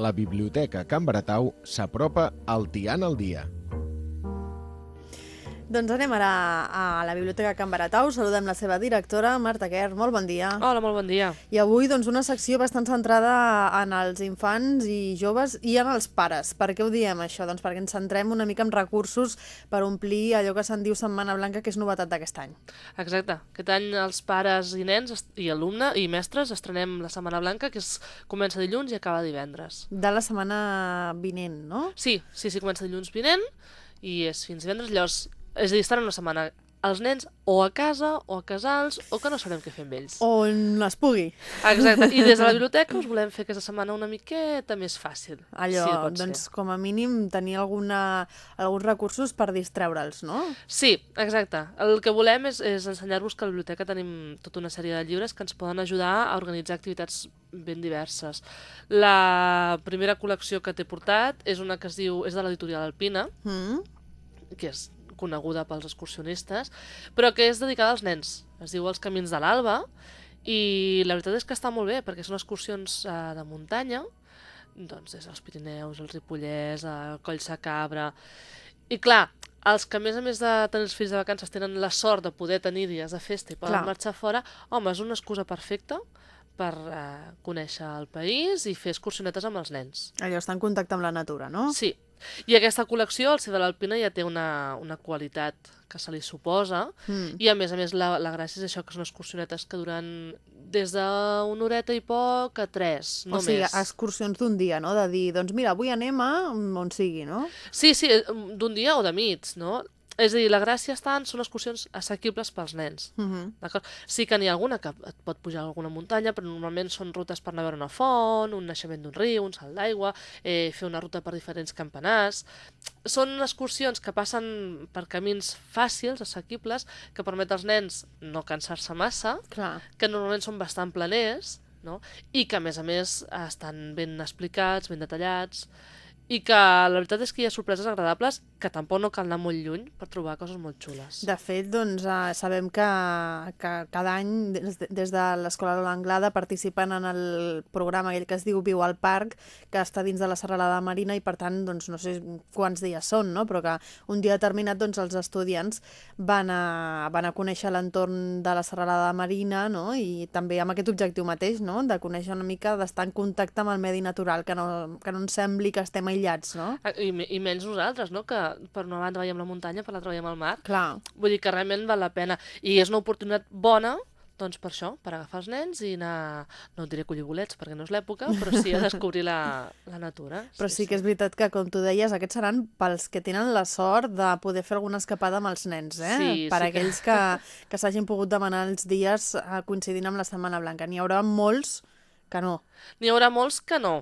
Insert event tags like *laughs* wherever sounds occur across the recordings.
la Biblioteca Can Baratau s'apropa al Tian al dia. Doncs anem ara a la Biblioteca Can Baratau. Saludem la seva directora, Marta Quer. Molt bon dia. Hola, molt bon dia. I avui doncs, una secció bastant centrada en els infants i joves i en els pares. Per què ho diem, això? Doncs perquè ens centrem una mica en recursos per omplir allò que se'n diu Setmana Blanca, que és novetat d'aquest any. Exacte. Aquest any els pares i nens i alumne i mestres estrenem la Setmana Blanca, que es, comença dilluns i acaba divendres. De la setmana vinent, no? Sí, sí, sí, comença dilluns vinent i és fins divendres. Llavors, és a dir, estaran una setmana els nens o a casa, o a casals, o que no sabrem què fer amb ells. On es pugui. Exacte. I des de la *laughs* biblioteca us volem fer aquesta setmana una miqueta més fàcil. Allò, si doncs, ser. com a mínim, tenir alguna, alguns recursos per distreure'ls, no? Sí, exacte. El que volem és, és ensenyar-vos que a la biblioteca tenim tota una sèrie de llibres que ens poden ajudar a organitzar activitats ben diverses. La primera col·lecció que t'he portat és una que es diu, és de l'editorial Alpina, Mm? que és coneguda pels excursionistes, però que és dedicada als nens. Es diu Els camins de l'Alba, i la veritat és que està molt bé, perquè són excursions eh, de muntanya, doncs des dels Pirineus, el Ripollès, el Coll Sacabra... I clar, els que a més a més de tenir els fills de vacances tenen la sort de poder tenir dies de festa i poden Clar. marxar fora, home, és una excusa perfecta per eh, conèixer el país i fer excursionetes amb els nens. Allò, estar en contacte amb la natura, no? Sí. I aquesta col·lecció, al ser de l'Alpina, ja té una, una qualitat que se li suposa Mm. i a més a més la, la gràcia és això, que són excursionetes que duran des d'una horeta i poc a tres, o només. sigui, excursions d'un dia, no? De dir, doncs mira, avui anem a on sigui, no? Sí, sí, eh, d'un dia o de mig, no? És a dir, la gràcia està en són excursions assequibles pels nens. Uh -huh. D'acord? Sí que n'hi ha alguna que et pot pujar a alguna muntanya, però normalment són rutes per anar a veure una font, un naixement d'un riu, un salt d'aigua, eh, fer una ruta per diferents campanars... Són excursions que passen per camins fàcils, assequibles, que permet als nens no cansar-se massa, Clar. que normalment són bastant planers, no? i que a més a més estan ben explicats, ben detallats, i que la veritat és que hi ha sorpreses agradables que tampoc no cal anar molt lluny per trobar coses molt xules. De fet, doncs, eh, sabem que, que cada any, des, de- de l'Escola Lola Anglada, participen en el programa aquell que es diu Viu al Parc, que està dins de la Serralada Marina i, per tant, doncs, no sé quants dies són, no? però que un dia determinat doncs, els estudiants van a, van a conèixer l'entorn de la Serralada Marina no? i també amb aquest objectiu mateix, no? de conèixer una mica, d'estar en contacte amb el medi natural, que no, que no ens sembli que estem aïllats, no? Ah, I, I menys nosaltres, no? que per una banda veiem la muntanya, per l'altra veiem el mar. Clar, Vull dir que realment val la pena. I és una oportunitat bona doncs per això, per agafar els nens i anar, no diré collir bolets perquè no és l'època, però sí a *laughs* descobrir la, la natura. Però sí que és veritat que, com tu deies, aquests seran pels que tenen la sort de poder fer alguna escapada amb els nens, eh? Sí, per sí que- aquells que, que s'hagin pogut demanar els dies eh, coincidint amb la Setmana Blanca. N'hi haurà molts que no. N'hi haurà molts que no.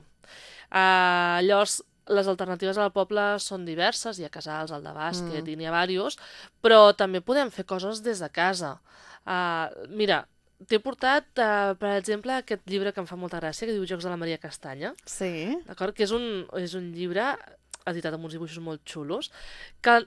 Uh, llavors, les alternatives al poble són diverses, hi ha casals, el de bàsquet, mm. i n'hi ha diversos, però també podem fer coses des de casa. Uh, mira, t'he portat, uh, per exemple, aquest llibre que em fa molta gràcia, que diu Jocs de la Maria Castanya, Sí. d'acord? Que és un, és un llibre editat amb uns dibuixos molt xulos, que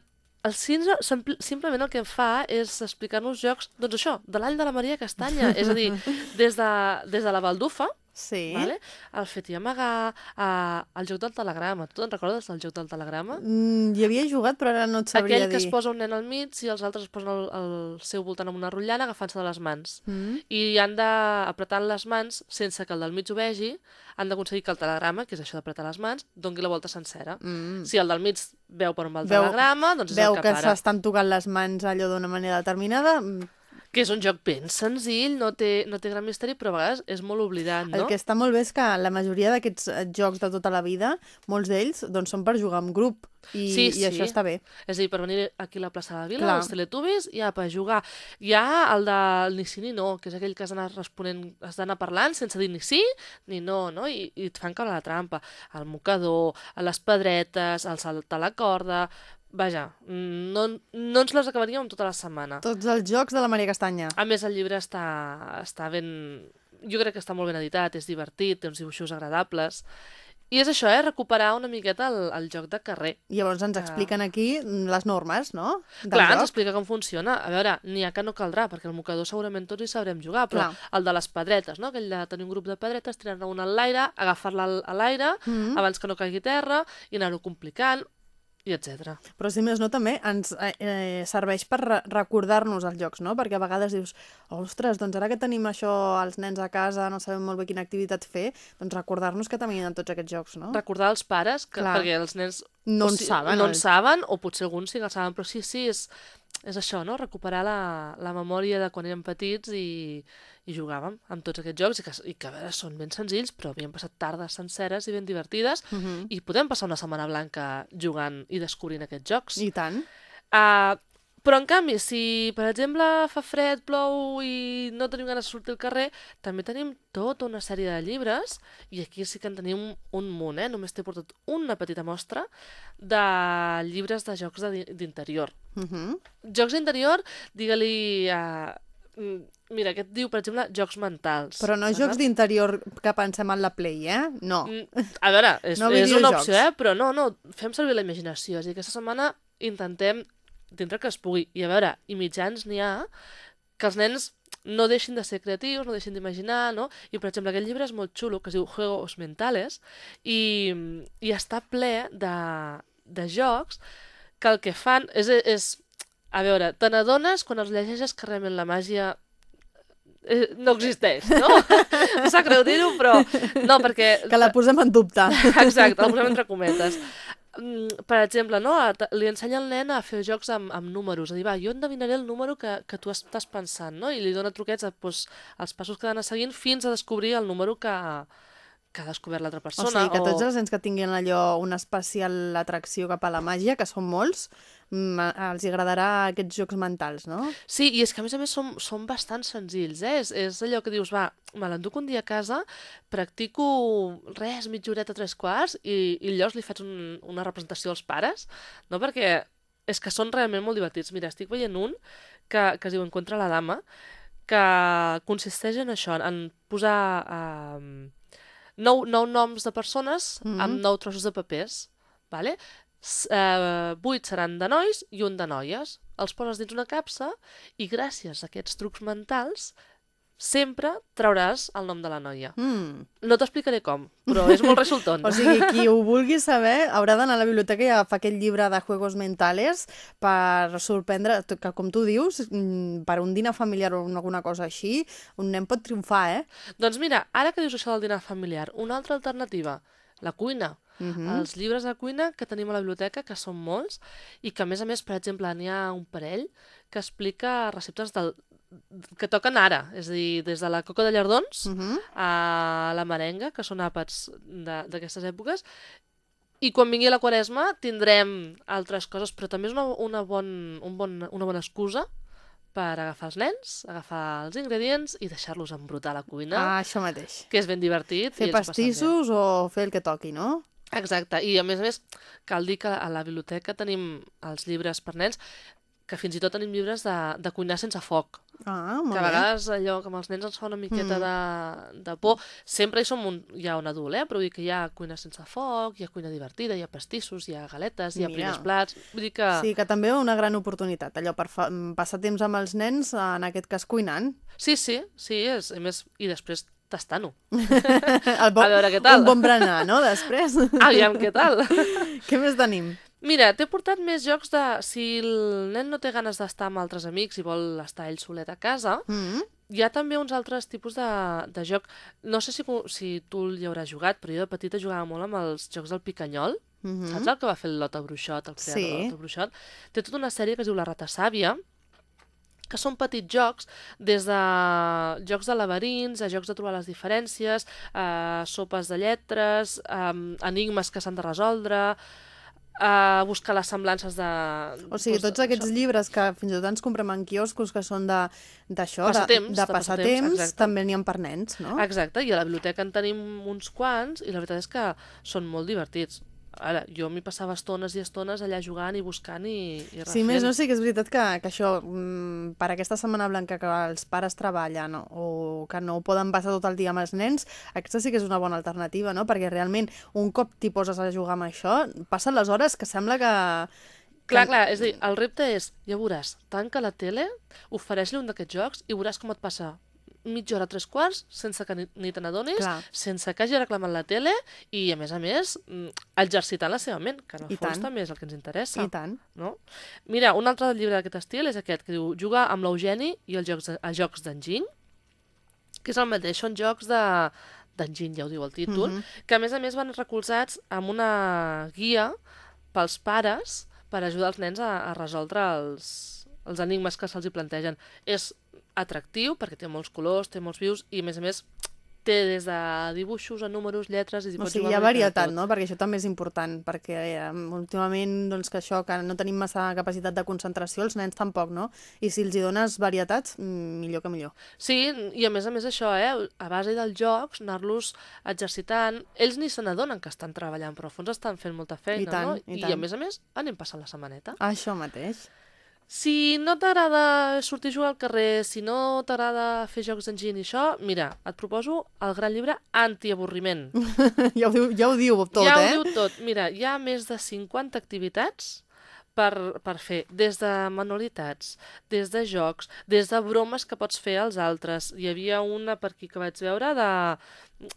el Cinza simplement el que fa és explicar-nos jocs, doncs això, de l'any de la Maria Castanya, és a dir, *laughs* des de, des de la baldufa, Sí. vale? el fet i amagar, uh, el joc del telegrama. Tu te'n recordes del joc del telegrama? Mm, hi havia jugat, però ara no et sabria Aquell que dir. es posa un nen al mig i els altres es posen al, al seu voltant amb una rotllana agafant-se de les mans. Mm. I han d'apretar les mans sense que el del mig ho vegi, han d'aconseguir que el telegrama, que és això d'apretar les mans, doni la volta sencera. Mm. Si el del mig veu per on va el Veu- telegrama, doncs és Veu el que que para. s'estan tocant les mans allò d'una manera determinada. Que és un joc ben senzill, no té, no té gran misteri, però a vegades és molt oblidat, no? El que està molt bé és que la majoria d'aquests eh, jocs de tota la vida, molts d'ells doncs, són per jugar en grup. I, Sí, i sí. això està bé. És a dir, per venir aquí a la plaça de la Vila, Clar. als Teletubbies, ja per jugar. Hi ha el del ni sí ni no, que és aquell que has d'anar responent, has d'anar parlant sense dir ni sí ni no, no? I, i et fan caure la trampa. El mocador, les pedretes, el salt a la corda... Vaja, no, no ens les acabaríem tota la setmana. Tots els jocs de la Maria Castanya. A més, el llibre està, està ben... Jo crec que està molt ben editat, és divertit, té uns dibuixos agradables I és això, eh? Recuperar una miqueta el, el joc de carrer. Llavors ens Ah. expliquen aquí les normes, no? Del Clar, ens joc. explica com funciona. A veure, n'hi ha que no caldrà, perquè el mocador segurament tots hi sabrem jugar, però Clar. el de les pedretes, no? aquell de tenir un grup de pedretes, tirar-ne una al l'aire, agafar-la a l'aire, Mhm. abans que no caigui a terra, i anar-ho complicant, i etc. Però si més no també ens eh, eh, serveix per re recordar-nos els jocs, no? Perquè a vegades dius, ostres, doncs ara que tenim això els nens a casa, no sabem molt bé quina activitat fer, doncs recordar-nos que també hi ha tots aquests jocs, no? Recordar als pares, que, Clar. perquè els nens No en si- saben, no en saben, o potser alguns sí que el saben, però sí, sí, és, és això, no? Recuperar la, la memòria de quan érem petits i, i jugàvem amb tots aquests jocs, i que, i que a veure, són ben senzills, però havíem passat tardes senceres i ben divertides, Mhm. i podem passar una setmana blanca jugant i descobrint aquests jocs. I tant. Uh, però, en canvi, si, per exemple, fa fred, plou i no tenim ganes de sortir al carrer, també tenim tota una sèrie de llibres, i aquí sí que en tenim un munt, eh? Només t'he portat una petita mostra de llibres de jocs d'interior. Mhm. Jocs d'interior, digue-li... Uh, mira, aquest diu, per exemple, jocs mentals. Però no d'acord? jocs d'interior que pensem en la Play, eh? No. Mm, A veure, és, No és una opció, eh? però no, no, fem servir la imaginació. És a dir, aquesta setmana intentem, dintre que es pugui, i a veure, i mitjans n'hi ha, que els nens no deixin de ser creatius, no deixin d'imaginar, no? I, per exemple, aquest llibre és molt xulo, que es diu Juegos Mentales, i, i està ple de, de jocs que el que fan és, és a veure, te n'adones quan els llegeixes que realment la màgia eh, no existeix, no? *laughs* Em sap greu dir-ho, però no, perquè... Que la posem en dubte. *laughs* Exacte, el posem entre cometes. Mm, Per exemple, no? li ensenya al nen a fer jocs amb, amb números, a dir, va, jo endevinaré el número que, que tu estàs pensant, no? I li dona truquets a, doncs, als passos que ha d'anar seguint fins a descobrir el número que, que ha descobert l'altra O persona. sigui, que tots els nens que tinguin allò una especial atracció cap a la màgia, que són molts, els hi agradarà aquests jocs mentals, no? Sí, i és que a més a més són, són bastant senzills, eh? És, és allò que dius, va, me l'enduc un dia a casa, practico res, mitja horeta, tres quarts, i, i llavors li faig un, una representació als pares, no? Perquè és que són realment molt divertits. Mira, estic veient un que, que es diu Encontra la dama, que consisteix en això, en posar eh, nou, nou noms de persones Mhm. amb nou trossos de papers, vale? Eh, vuit seran de nois i un de noies. Els poses dins una capsa i gràcies a aquests trucs mentals sempre trauràs el nom de la noia. Mm. No t'explicaré com, però és molt resultant. *laughs* O sigui, qui ho vulgui saber haurà d'anar a la biblioteca i agafar aquest llibre de Juegos Mentales per sorprendre, que com tu dius, mm, per un dinar familiar o alguna cosa així, un nen pot triomfar, eh? Doncs mira, ara que dius això del dinar familiar, una altra alternativa, la cuina. Mhm. Els llibres de cuina que tenim a la biblioteca, que són molts, i que a més a més, per exemple, n'hi ha un parell que explica receptes del, que toquen ara, és a dir, des de la coca de llardons Mhm. a la merenga, que són àpats de- d'aquestes èpoques, i quan vingui la quaresma tindrem altres coses, però també és una, una, bon, un bon, una bona excusa per agafar els nens, agafar els ingredients i deixar-los embrutar a la cuina, Ah, això mateix. que és ben divertit. Fer i pastissos o fer el que toqui, no? Exacte, i a més a més cal dir que a la biblioteca tenim els llibres per nens, que fins i tot tenim llibres de, de cuinar sense foc, Ah, que molt a bé. vegades allò que amb els nens ens fa una miqueta Mm. de, de por. Sempre hi som un, hi ha un adult, eh? però vull dir que hi ha cuina sense foc, hi ha cuina divertida, hi ha pastissos, hi ha galetes, hi ha primers plats... Vull dir que... Sí, que també una gran oportunitat, allò per fa... passar temps amb els nens, en aquest cas cuinant. sí, sí, sí és, a més, i després tastant-ho. *laughs* El bo... A veure què tal. Un bon berenar, no?, després. *laughs* Aviam què tal. *laughs* Què més tenim? Mira, t'he portat més jocs de... Si el nen no té ganes d'estar amb altres amics i vol estar ell solet a casa, Mm hi ha també uns altres tipus de, de joc. No sé si, si tu hi hauràs jugat, però jo de petita jugava molt amb els jocs del Picanyol. -hmm. Saps el que va fer el Lota Bruixot, el creador Sí. del Lota Bruixot? Té tota una sèrie que es diu La Rata Sàvia, que són petits jocs, des de jocs de laberints, a jocs de trobar les diferències, a sopes de lletres, a enigmes que s'han de resoldre, a buscar les semblances de... O sigui, doncs, tots aquests això. llibres que fins i tot ens comprem en quioscos que són de- d'això, de, de, de passatemps, passatemps, exacte. també n'hi ha per nens, no? Exacte, i a la biblioteca en tenim uns quants i la veritat és que són molt divertits. Ara, jo m'hi passava estones i estones allà jugant i buscant i, i refent. Sí, més no, sí que és veritat que, que això, mm, per aquesta setmana blanca que els pares treballen o que no poden passar tot el dia amb els nens, aquesta sí que és una bona alternativa, no? Perquè realment un cop t'hi poses a jugar amb això, passen les hores que sembla que... Clar, clar, és a dir, el repte és, ja veuràs, tanca la tele, ofereix-li un d'aquests jocs i veuràs com et passa mitja hora, tres quarts, sense que ni, ni te n'adonis, sense que hagi reclamat la tele i, a més a més, mm, exercitant la seva ment, que en el I fons tant. també és el que ens interessa. I tant. No? Mira, un altre llibre d'aquest estil és aquest, que diu Juga amb l'Eugeni i els jocs, a jocs d'enginy, que és el mateix, són jocs de d'enginy, ja ho diu el títol, Mhm. que a més a més van recolzats amb una guia pels pares per ajudar els nens a, a resoldre els, els enigmes que se'ls plantegen. És atractiu perquè té molts colors, té molts vius i a més a més té des de dibuixos a números, lletres... I O sigui, hi ha varietat, no? Perquè això també és important, perquè eh, últimament, doncs, que això, que no tenim massa capacitat de concentració, els nens tampoc, no? I si els hi dones varietats, mm, millor que millor. Sí, i a més a més això, eh, a base dels jocs, anar-los exercitant, ells ni se n'adonen que estan treballant, però al fons estan fent molta feina, I tant, no? i I, tant. a més a més, anem passant la setmaneta. Això mateix. Si no t'agrada sortir a jugar al carrer, si no t'agrada fer jocs d'enginy i això, mira, et proposo el gran llibre Antiavorriment. *laughs* ja, ho diu, ja ho diu tot, ja eh? ho diu tot. Mira, hi ha més de 50 activitats per, per fer, des de manualitats, des de jocs, des de bromes que pots fer als altres. Hi havia una per aquí que vaig veure de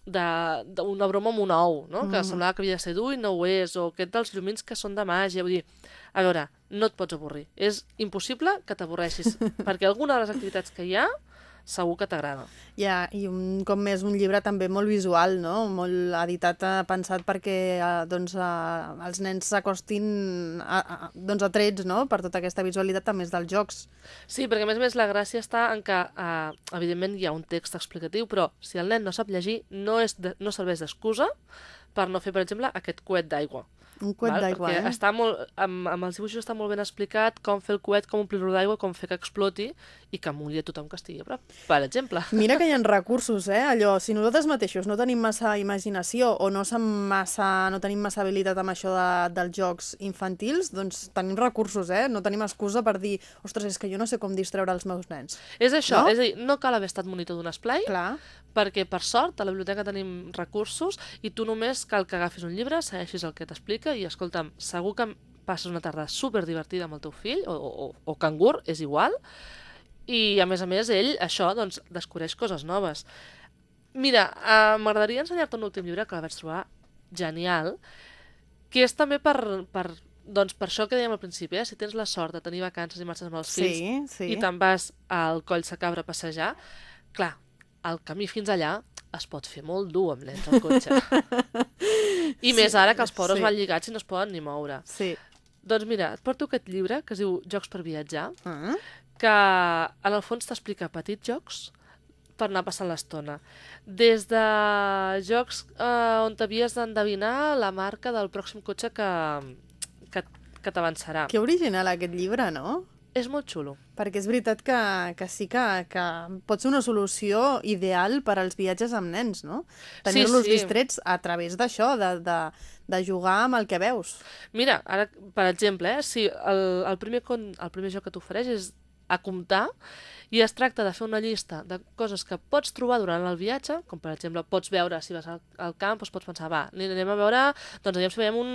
de- d'una broma amb un ou, no? que Mhm. semblava que havia de ser dur i no ho és, o aquest dels llumins que són de màgia. Vull dir, a veure, no et pots avorrir. És impossible que t'avorreixis, *laughs* perquè alguna de les activitats que hi ha segur que t'agrada. Ja, i un cop més un llibre també molt visual, no? Molt editat, eh, pensat perquè eh, doncs, eh, els nens s'acostin a, a, doncs, atrets no? per tota aquesta visualitat a més dels jocs. Sí, perquè a més a més la gràcia està en que, eh, evidentment, hi ha un text explicatiu, però si el nen no sap llegir, no, és de, no serveix d'excusa per no fer, per exemple, aquest coet d'aigua. Un coet d'aigua, eh? està molt, amb, amb els dibuixos està molt ben explicat com fer el coet, com omplir-lo d'aigua, com fer que exploti i que mulli a tothom que estigui a prop, per exemple. *laughs* Mira que hi ha recursos, eh? Allò, si nosaltres mateixos no tenim massa imaginació o no, massa, no tenim massa habilitat amb això de, dels jocs infantils, doncs tenim recursos, eh? No tenim excusa per dir, ostres, és que jo no sé com distreure els meus nens. És això, No? és a dir, no cal haver estat monitor d'un esplai, Clar, perquè per sort a la biblioteca tenim recursos i tu només cal que agafis un llibre, segueixis el que t'explica i escolta'm, segur que passes una tarda super divertida amb el teu fill o, o, o cangur, és igual i a més a més ell, això, doncs, descobreix coses noves. Mira, eh, m'agradaria ensenyar-te un últim llibre que la vaig trobar genial, que és també per, per, doncs, per això que dèiem al principi, eh? si tens la sort de tenir vacances i marxes amb els fills sí, sí. i te'n vas al coll sa cabra a passejar, clar, el camí fins allà es pot fer molt dur amb nens al cotxe. *laughs* I Sí, més ara que els pobres sí. van lligats i no es poden ni moure. Sí. Doncs mira, et porto aquest llibre que es diu Jocs per viatjar, Ah, que en el fons t'explica petits jocs per anar passant l'estona. Des de jocs eh, on t'havies d'endevinar la marca del pròxim cotxe que, que, que t'avançarà. que original aquest llibre, no? És molt xulo. Perquè és veritat que, que sí que, que pot ser una solució ideal per als viatges amb nens, no? Tenir-los sí. distrets a través d'això, de, de, de jugar amb el que veus. Mira, ara, per exemple, eh, si el, el, primer, con, el primer joc que t'ofereix és a comptar i es tracta de fer una llista de coses que pots trobar durant el viatge, com per exemple pots veure, si vas al, al camp, doncs pots pensar, va, anem a veure, doncs aviam si veiem un,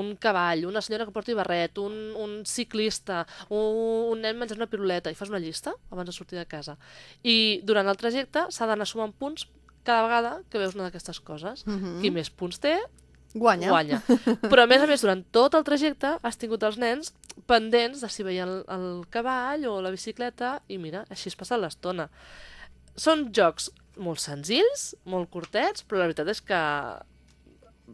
un cavall, una senyora que porti barret, un, un ciclista, un, un nen menjant una piruleta, i fas una llista abans de sortir de casa. I durant el trajecte s'ha d'anar sumant punts cada vegada que veus una d'aquestes coses. Mhm. Qui més punts té, Guanya. guanya. Però a més a més, durant tot el trajecte has tingut els nens pendents de si veien el, el cavall o la bicicleta i mira, així es passa l'estona. Són jocs molt senzills, molt curtets, però la veritat és que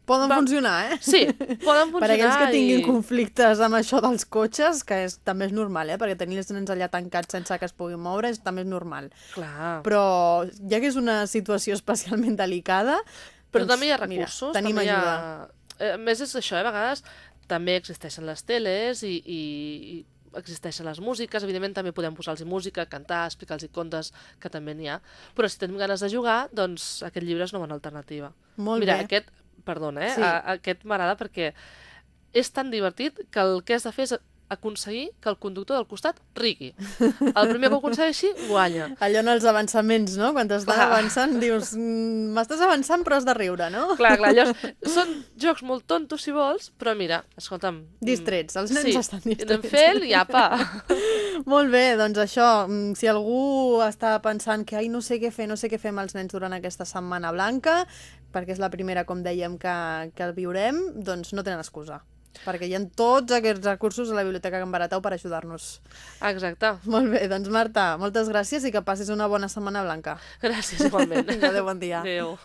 Poden Va- funcionar, eh? sí, poden funcionar *laughs* Per aquells que tinguin i... conflictes amb això dels cotxes, que és, també és normal, eh? perquè tenir els nens allà tancats sense que es puguin moure és, també és normal. Clar. Però ja que és una situació *laughs* especialment delicada... Però doncs, també hi ha mira, recursos. tenim també hi ajuda. ha... Eh, A més, és això, eh? a vegades també existeixen les teles i, i, i existeixen les músiques, evidentment també podem posar-los música, cantar, explicar-los contes, que també n'hi ha. Però si tenim ganes de jugar, doncs aquest llibre és una bona alternativa. Molt Mira, bé. aquest perdona, eh? Sí. A, aquest m'agrada perquè és tan divertit que el que has de fer és aconseguir que el conductor del costat rigui. El primer que ho aconsegueixi, guanya. Allò en els avançaments, no? Quan t'estan Clar. avançant dius, "Mm, m'estàs avançant però has de riure, no? Clar, clar, llavors, són jocs molt tontos, si vols, però mira, escolta'm... mm, Distrets, els nens sí, estan distrets. anem fent i apa. *laughs* Molt bé, doncs això, mm, si algú està pensant que ai, no sé què fer, no sé què fer amb els nens durant aquesta setmana blanca, perquè és la primera, com dèiem, que, que el viurem, doncs no tenen excusa. Perquè hi ha tots aquests recursos a la Biblioteca Can Baratau per ajudar-nos. Exacte. Molt bé, doncs Marta, moltes gràcies i que passis una bona setmana blanca. Gràcies, igualment. Adéu, bon dia. Adéu.